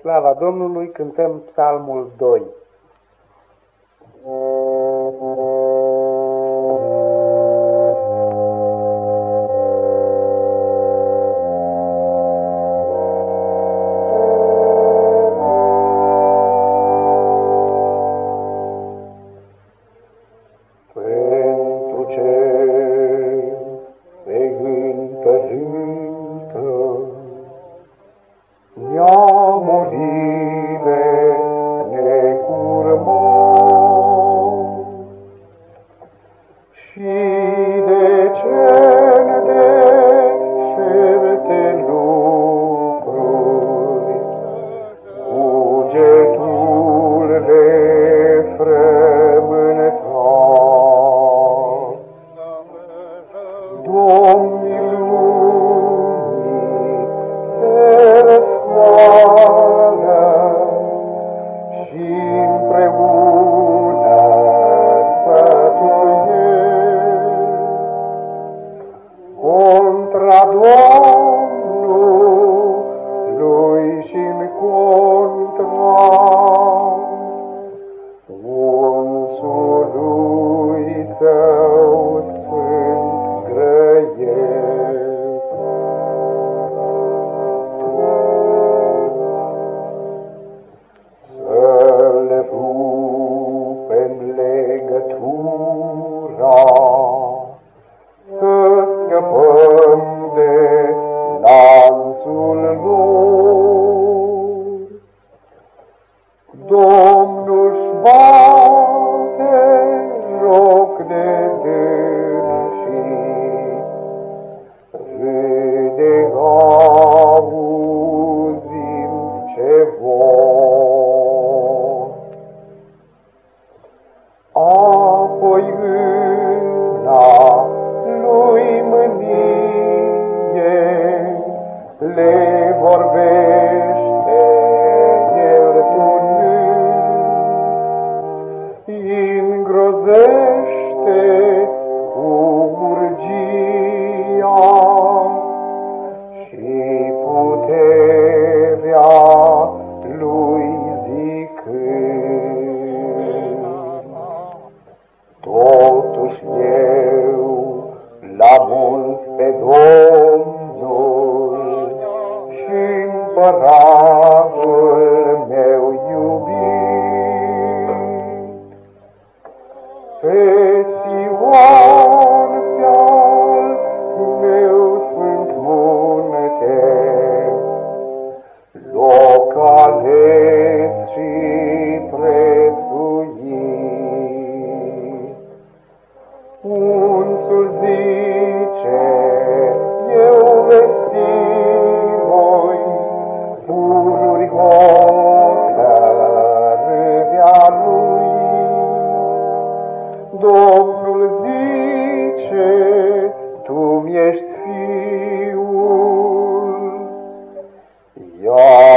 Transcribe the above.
slava Domnului cântăm psalmul 2. Pentru ce se întărântă neamurile contra joc de dânsii, râde auzim ce vor. Apoi îna lui mânie le vorbește el tunând, dragul meu iubit, pe Sion fial meu sfânt munte, loc ales și prețuit, unsul zis, hotărârea lui. Domnul zice, tu mi-ești fiul, iar